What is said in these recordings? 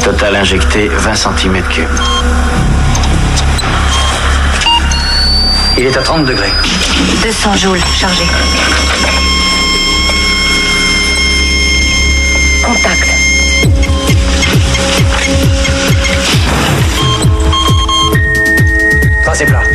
total injecté 20 cm3. Il est à 30 degrés. 200 joules, chargé. Contact. Tracé plat.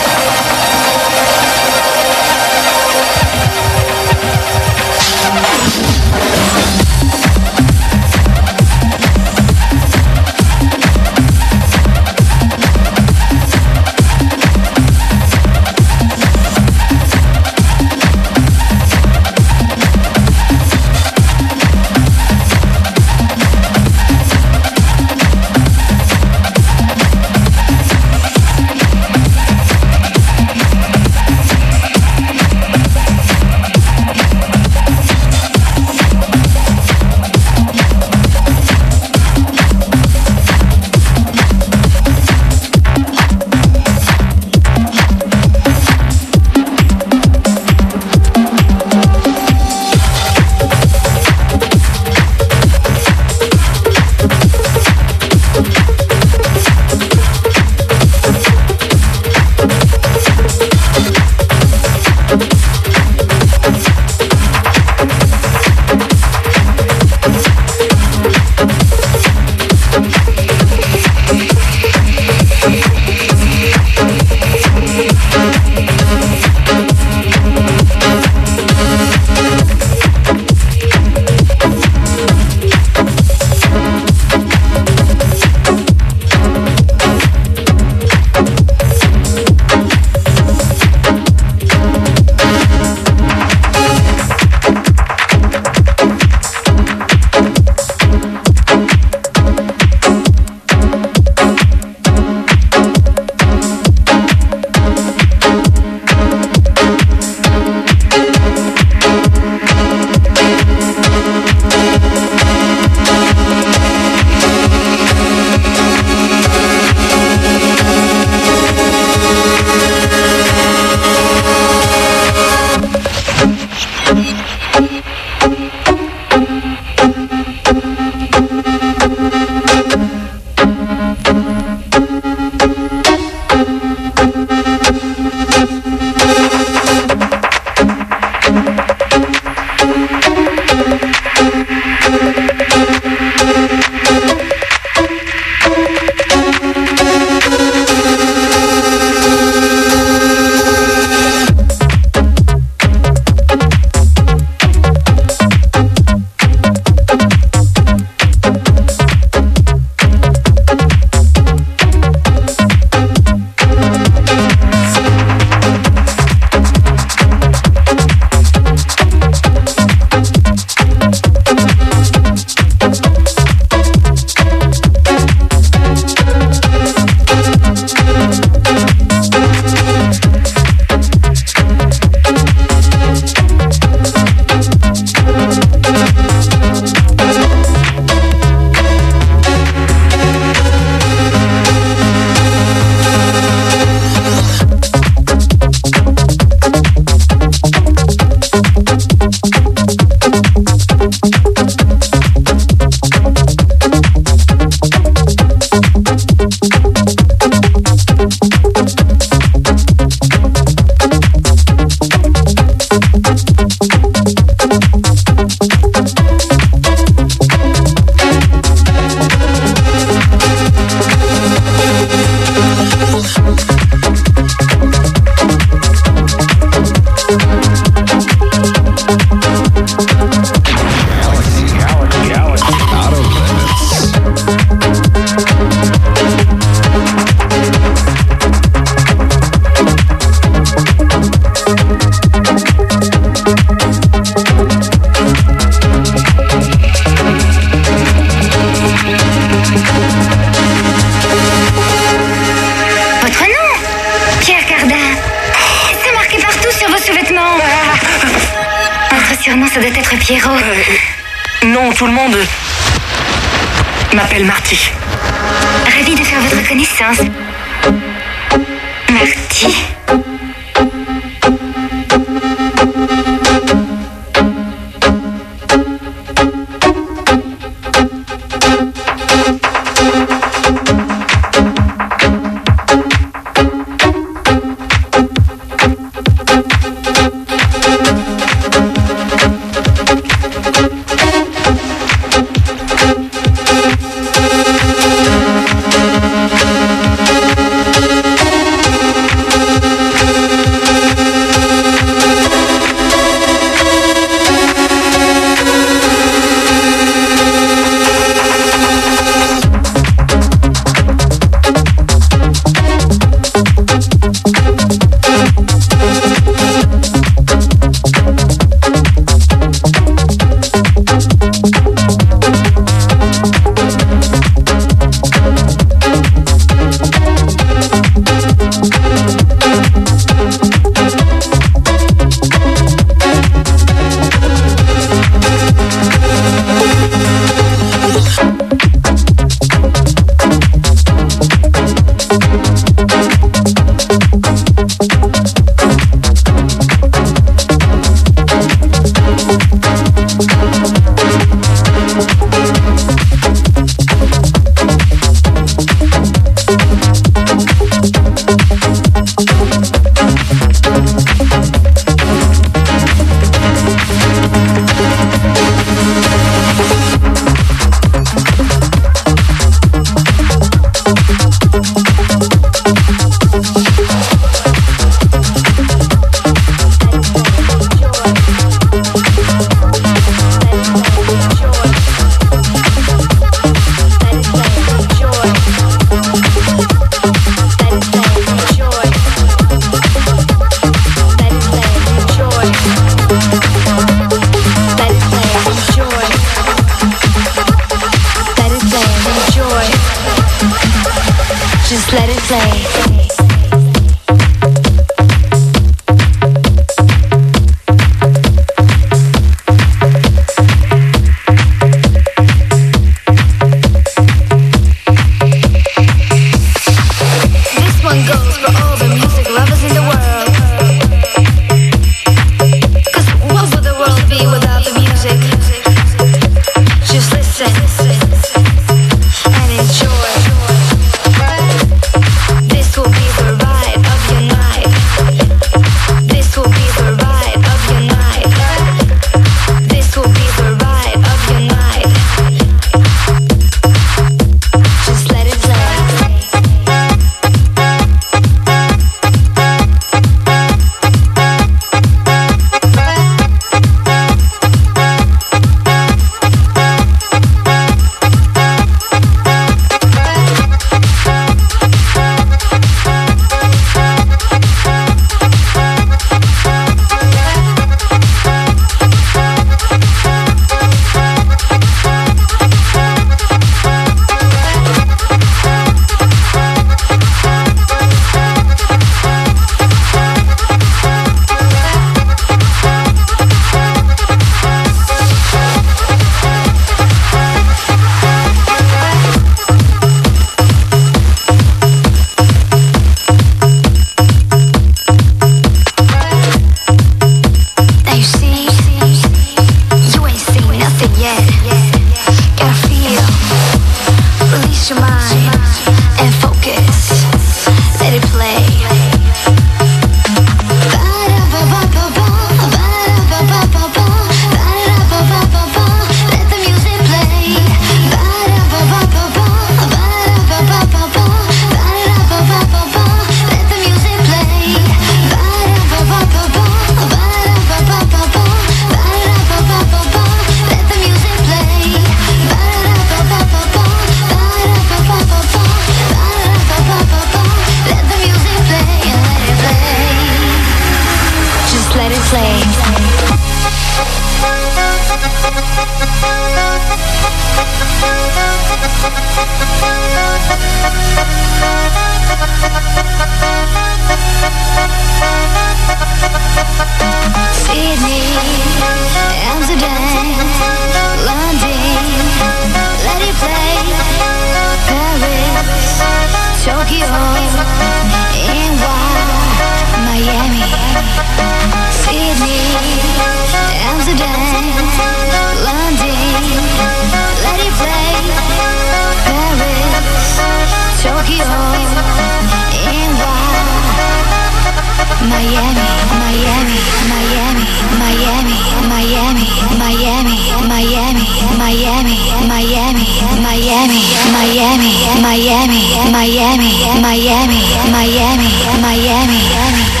Miami, Miami, Miami, Miami, Miami, Miami.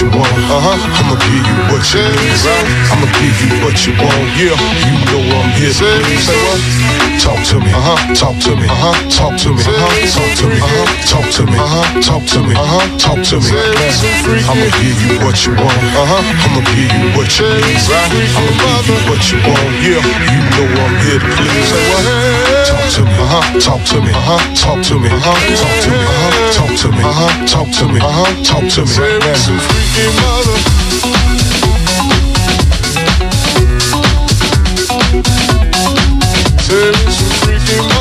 you want. Uh-huh. I'ma give you what you need. I'ma give you what you want. Yeah, you know I'm here. Say, say what? Talk to me. Uh-huh. Talk to me. Uh-huh. Talk to me. Uh-huh. Talk to me. Uh-huh. Talk to me. Uh-huh. Talk to me. Uh-huh. Talk to me. I'ma give you what you want. Uh-huh. I'ma give you what you need. I'ma give you what you want. Yeah, you know I'm here to please. Say what? to me, uh-huh, talk to me, uh-huh, talk to me, uh-huh, talk to me, uh-huh, talk to me, uh-huh, talk to me, uh-huh, talk to me. Some freaky mother. Me mother.